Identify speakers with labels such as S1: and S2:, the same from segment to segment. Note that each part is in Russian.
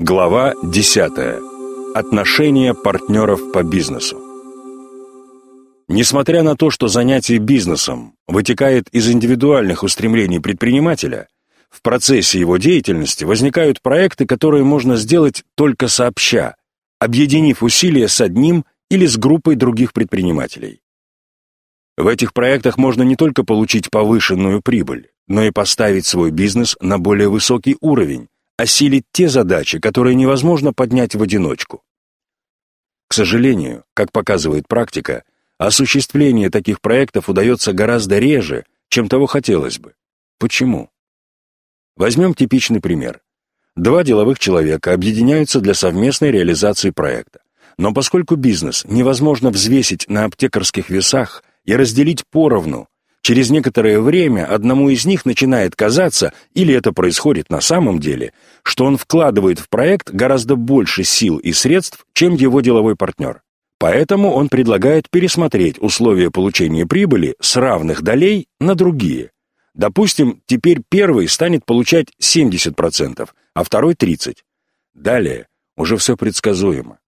S1: Глава 10. Отношения партнеров по бизнесу. Несмотря на то, что занятие бизнесом вытекает из индивидуальных устремлений предпринимателя, в процессе его деятельности возникают проекты, которые можно сделать только сообща, объединив усилия с одним или с группой других предпринимателей. В этих проектах можно не только получить повышенную прибыль, но и поставить свой бизнес на более высокий уровень, осилить те задачи, которые невозможно поднять в одиночку. К сожалению, как показывает практика, осуществление таких проектов удается гораздо реже, чем того хотелось бы. Почему? Возьмем типичный пример. Два деловых человека объединяются для совместной реализации проекта. Но поскольку бизнес невозможно взвесить на аптекарских весах и разделить поровну, Через некоторое время одному из них начинает казаться, или это происходит на самом деле, что он вкладывает в проект гораздо больше сил и средств, чем его деловой партнер. Поэтому он предлагает пересмотреть условия получения прибыли с равных долей на другие. Допустим, теперь первый станет получать 70%, а второй 30%. Далее уже все предсказуемо.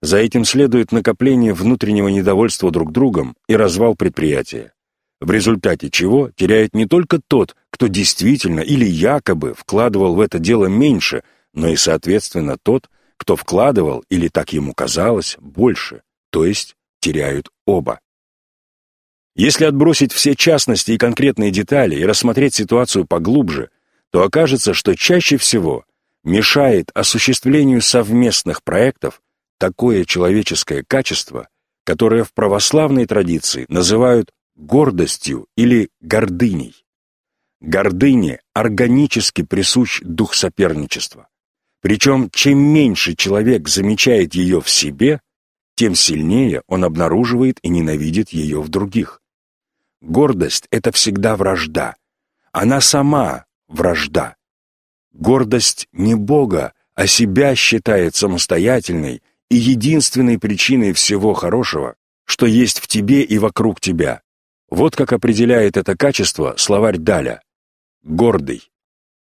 S1: За этим следует накопление внутреннего недовольства друг другом и развал предприятия в результате чего теряет не только тот, кто действительно или якобы вкладывал в это дело меньше, но и, соответственно, тот, кто вкладывал, или так ему казалось, больше, то есть теряют оба. Если отбросить все частности и конкретные детали и рассмотреть ситуацию поглубже, то окажется, что чаще всего мешает осуществлению совместных проектов такое человеческое качество, которое в православной традиции называют гордостью или гордыней. Гордыне органически присущ дух соперничества. Причем, чем меньше человек замечает ее в себе, тем сильнее он обнаруживает и ненавидит ее в других. Гордость — это всегда вражда. Она сама вражда. Гордость не Бога, а себя считает самостоятельной и единственной причиной всего хорошего, что есть в тебе и вокруг тебя. Вот как определяет это качество словарь Даля. Гордый,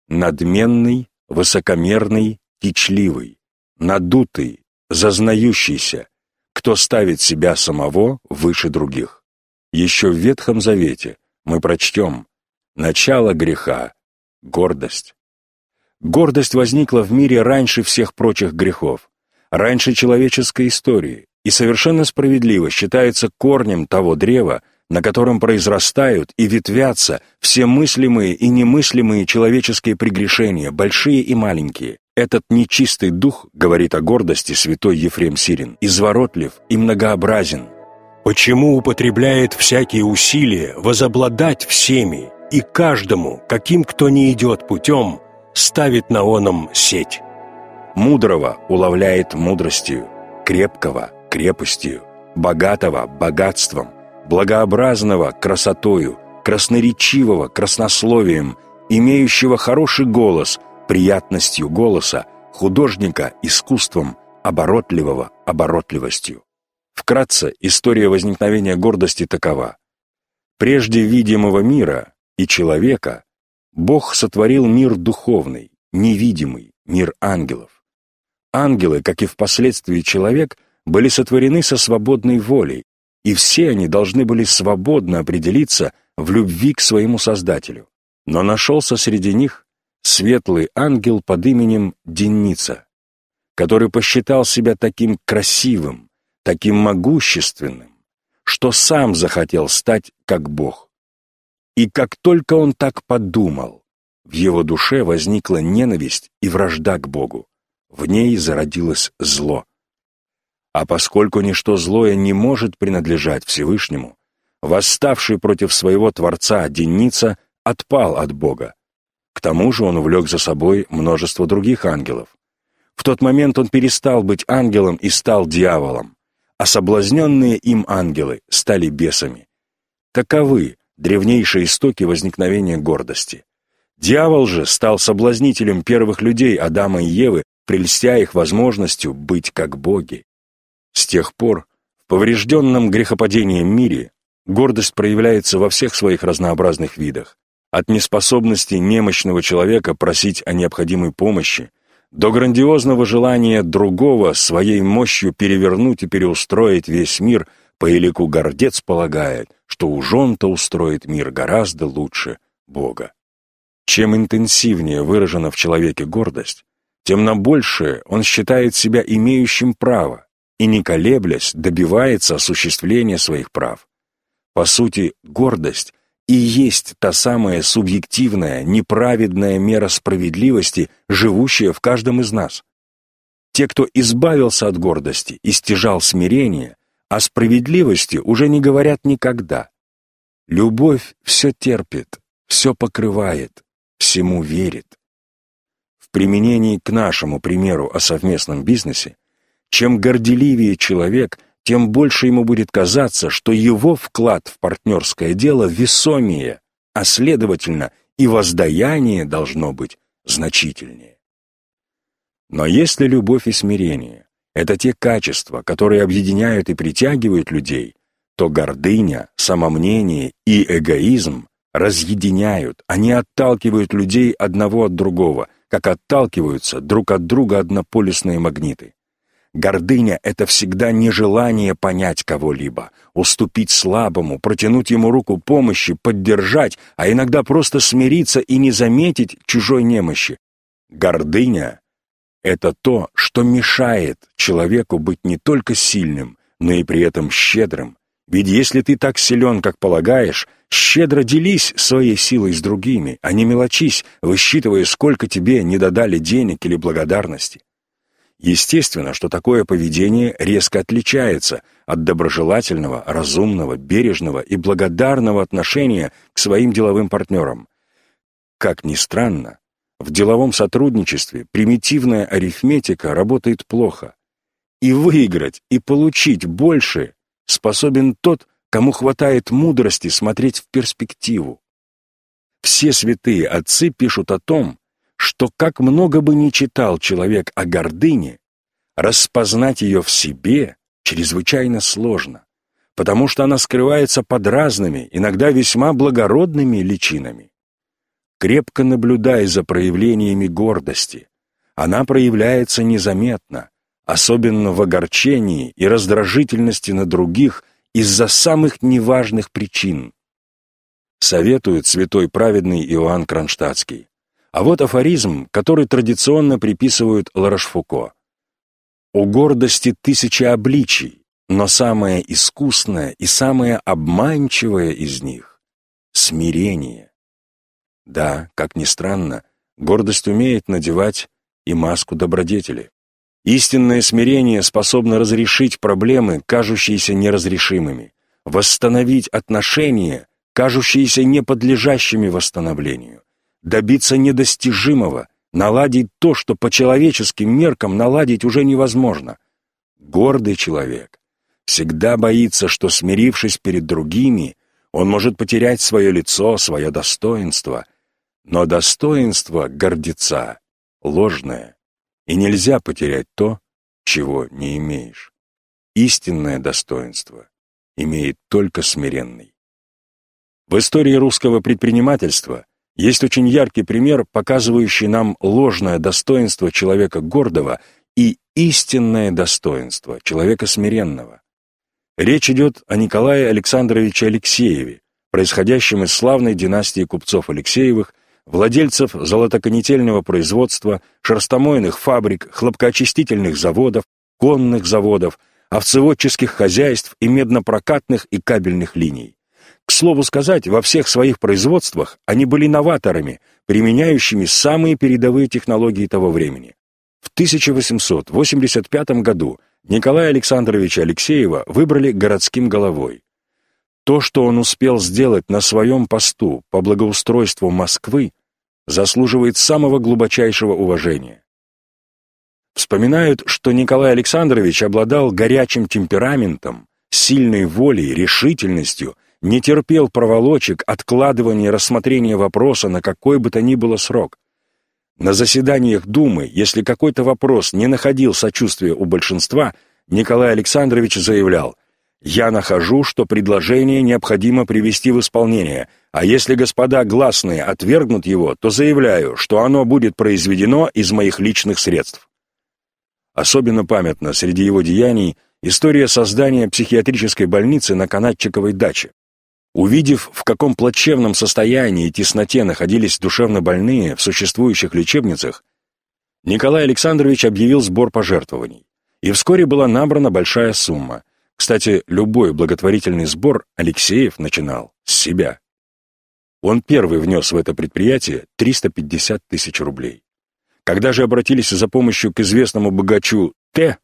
S1: надменный, высокомерный, кичливый, надутый, зазнающийся, кто ставит себя самого выше других. Еще в Ветхом Завете мы прочтем «Начало греха — гордость». Гордость возникла в мире раньше всех прочих грехов, раньше человеческой истории, и совершенно справедливо считается корнем того древа, на котором произрастают и ветвятся все мыслимые и немыслимые человеческие прегрешения, большие и маленькие. Этот нечистый дух, говорит о гордости святой Ефрем Сирин, изворотлив и многообразен. Почему употребляет всякие усилия возобладать всеми и каждому, каким кто не идет путем, ставит на оном сеть? Мудрого уловляет мудростью, крепкого – крепостью, богатого – богатством – благообразного красотою, красноречивого краснословием, имеющего хороший голос, приятностью голоса, художника искусством, оборотливого оборотливостью. Вкратце, история возникновения гордости такова. Прежде видимого мира и человека Бог сотворил мир духовный, невидимый, мир ангелов. Ангелы, как и впоследствии человек, были сотворены со свободной волей, и все они должны были свободно определиться в любви к своему Создателю. Но нашелся среди них светлый ангел под именем Деница, который посчитал себя таким красивым, таким могущественным, что сам захотел стать как Бог. И как только он так подумал, в его душе возникла ненависть и вражда к Богу. В ней зародилось зло. А поскольку ничто злое не может принадлежать Всевышнему, восставший против своего Творца Деница отпал от Бога. К тому же он увлек за собой множество других ангелов. В тот момент он перестал быть ангелом и стал дьяволом, а соблазненные им ангелы стали бесами. Таковы древнейшие истоки возникновения гордости. Дьявол же стал соблазнителем первых людей Адама и Евы, прельстя их возможностью быть как боги. С тех пор в поврежденном грехопадением мире гордость проявляется во всех своих разнообразных видах, от неспособности немощного человека просить о необходимой помощи до грандиозного желания другого своей мощью перевернуть и переустроить весь мир, по элику гордец полагает, что уж он-то устроит мир гораздо лучше Бога. Чем интенсивнее выражена в человеке гордость, тем на большее он считает себя имеющим право и, не колеблясь, добивается осуществления своих прав. По сути, гордость и есть та самая субъективная, неправедная мера справедливости, живущая в каждом из нас. Те, кто избавился от гордости и стяжал смирение, о справедливости уже не говорят никогда. Любовь все терпит, все покрывает, всему верит. В применении к нашему примеру о совместном бизнесе, чем горделивее человек – тем больше ему будет казаться, что его вклад в партнерское дело весомее, а следовательно и воздаяние должно быть значительнее. Но если любовь и смирение — это те качества, которые объединяют и притягивают людей, то гордыня, самомнение и эгоизм разъединяют, они отталкивают людей одного от другого, как отталкиваются друг от друга однополюсные магниты. Гордыня — это всегда нежелание понять кого-либо, уступить слабому, протянуть ему руку помощи, поддержать, а иногда просто смириться и не заметить чужой немощи. Гордыня — это то, что мешает человеку быть не только сильным, но и при этом щедрым. Ведь если ты так силен, как полагаешь, щедро делись своей силой с другими, а не мелочись, высчитывая, сколько тебе не додали денег или благодарности. Естественно, что такое поведение резко отличается от доброжелательного, разумного, бережного и благодарного отношения к своим деловым партнерам. Как ни странно, в деловом сотрудничестве примитивная арифметика работает плохо. И выиграть, и получить больше способен тот, кому хватает мудрости смотреть в перспективу. Все святые отцы пишут о том, что как много бы ни читал человек о гордыне, распознать ее в себе чрезвычайно сложно, потому что она скрывается под разными, иногда весьма благородными личинами. Крепко наблюдая за проявлениями гордости, она проявляется незаметно, особенно в огорчении и раздражительности на других из-за самых неважных причин. Советует святой праведный Иоанн Кронштадтский. А вот афоризм, который традиционно приписывают Ларошфуко. «У гордости тысячи обличий, но самое искусное и самое обманчивое из них — смирение». Да, как ни странно, гордость умеет надевать и маску добродетели. Истинное смирение способно разрешить проблемы, кажущиеся неразрешимыми, восстановить отношения, кажущиеся неподлежащими восстановлению, добиться недостижимого, наладить то, что по человеческим меркам наладить уже невозможно. Гордый человек всегда боится, что, смирившись перед другими, он может потерять свое лицо, свое достоинство. Но достоинство гордеца ложное, и нельзя потерять то, чего не имеешь. Истинное достоинство имеет только смиренный. В истории русского предпринимательства есть очень яркий пример, показывающий нам ложное достоинство человека гордого и истинное достоинство человека смиренного. Речь идет о Николае Александровиче Алексееве, происходящем из славной династии купцов Алексеевых, владельцев золотоконетельного производства, шерстомойных фабрик, хлопкоочистительных заводов, конных заводов, овцеводческих хозяйств и меднопрокатных и кабельных линий. Слову сказать, во всех своих производствах они были новаторами, применяющими самые передовые технологии того времени. В 1885 году Николая Александровича Алексеева выбрали городским головой. То, что он успел сделать на своем посту по благоустройству Москвы, заслуживает самого глубочайшего уважения. Вспоминают, что Николай Александрович обладал горячим темпераментом, сильной волей, решительностью не терпел проволочек, откладывания рассмотрения вопроса на какой бы то ни было срок. На заседаниях Думы, если какой-то вопрос не находил сочувствия у большинства, Николай Александрович заявлял, Я нахожу, что предложение необходимо привести в исполнение, а если господа гласные отвергнут его, то заявляю, что оно будет произведено из моих личных средств. Особенно памятна среди его деяний история создания психиатрической больницы на Канатчиковой даче. Увидев, в каком плачевном состоянии и тесноте находились душевно больные в существующих лечебницах, Николай Александрович объявил сбор пожертвований, и вскоре была набрана большая сумма – кстати, любой благотворительный сбор Алексеев начинал с себя. Он первый внес в это предприятие 350 тысяч рублей. Когда же обратились за помощью к известному богачу Т,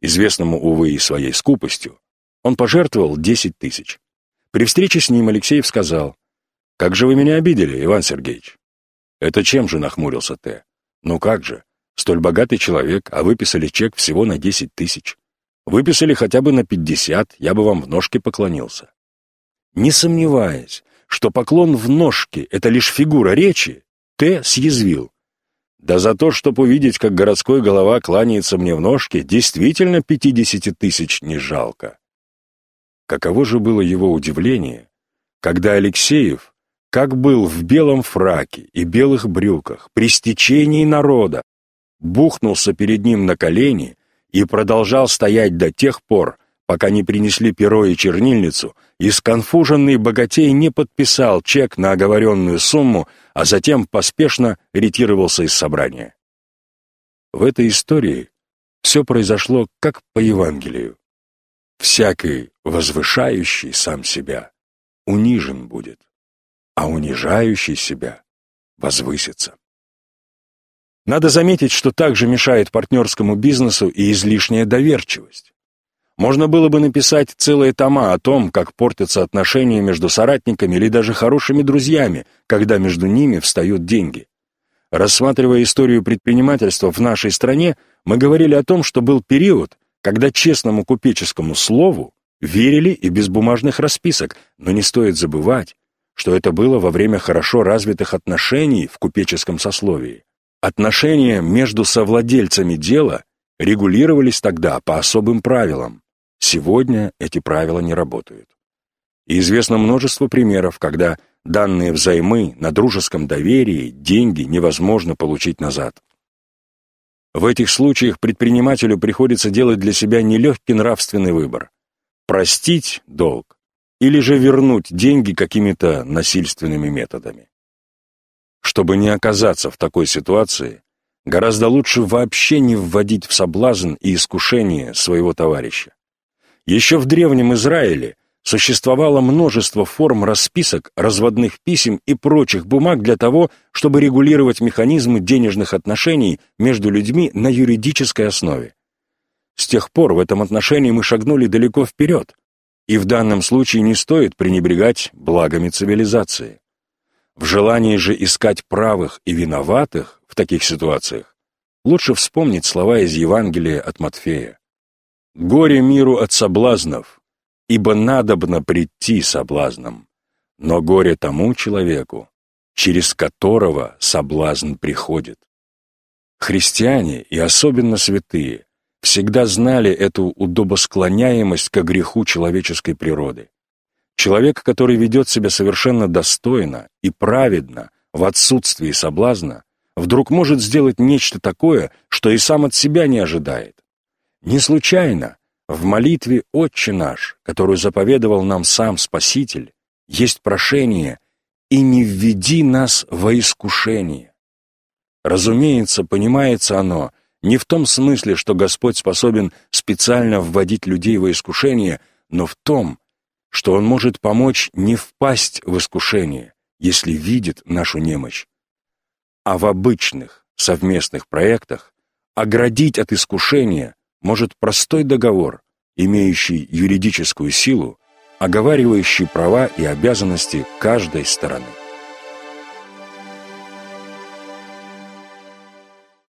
S1: известному, увы, и своей скупостью, он пожертвовал 10 тысяч. При встрече с ним Алексеев сказал, «Как же вы меня обидели, Иван Сергеевич?» «Это чем же?» — нахмурился Т. «Ну как же, столь богатый человек, а выписали чек всего на 10 тысяч. Выписали хотя бы на пятьдесят, я бы вам в ножки поклонился. Не сомневаясь, что поклон в ножки — это лишь фигура речи, Т. съязвил. Да за то, чтобы увидеть, как городской голова кланяется мне в ножки, действительно пятидесяти тысяч не жалко. Каково же было его удивление, когда Алексеев, как был в белом фраке и белых брюках, при стечении народа, бухнулся перед ним на колени и продолжал стоять до тех пор, пока не принесли перо и чернильницу, и сконфуженный богатей не подписал чек на оговоренную сумму, а затем поспешно ретировался из собрания. В этой истории все произошло как по Евангелию. Всякий, возвышающий сам себя, унижен будет, а унижающий себя возвысится. Надо заметить, что также мешает партнерскому бизнесу и излишняя доверчивость. Можно было бы написать целые тома о том, как портятся отношения между соратниками или даже хорошими друзьями, когда между ними встают деньги. Рассматривая историю предпринимательства в нашей стране, мы говорили о том, что был период, когда честному купеческому слову верили и без бумажных расписок, но не стоит забывать, что это было во время хорошо развитых отношений в купеческом сословии. Отношения между совладельцами дела регулировались тогда по особым правилам. Сегодня эти правила не работают. И известно множество примеров, когда данные взаймы на дружеском доверии деньги невозможно получить назад. В этих случаях предпринимателю приходится делать для себя нелегкий нравственный выбор – простить долг или же вернуть деньги какими-то насильственными методами. Чтобы не оказаться в такой ситуации, гораздо лучше вообще не вводить в соблазн и искушение своего товарища. Еще в Древнем Израиле существовало множество форм расписок, разводных писем и прочих бумаг для того, чтобы регулировать механизмы денежных отношений между людьми на юридической основе. С тех пор в этом отношении мы шагнули далеко вперед, и в данном случае не стоит пренебрегать благами цивилизации. В желании же искать правых и виноватых в таких ситуациях лучше вспомнить слова из Евангелия от Матфея. «Горе миру от соблазнов, ибо надобно прийти соблазном, но горе тому человеку, через которого соблазн приходит». Христиане, и особенно святые, всегда знали эту удобосклоняемость к греху человеческой природы. Человек, который ведет себя совершенно достойно и праведно в отсутствии соблазна, вдруг может сделать нечто такое, что и сам от себя не ожидает. Не случайно в молитве «Отче наш», которую заповедовал нам сам Спаситель, есть прошение «И не введи нас во искушение». Разумеется, понимается оно не в том смысле, что Господь способен специально вводить людей во искушение, но в том, что Он может помочь не впасть в искушение, если видит нашу немощь, а в обычных совместных проектах оградить от искушения может простой договор, имеющий юридическую силу, оговаривающий права и обязанности каждой стороны.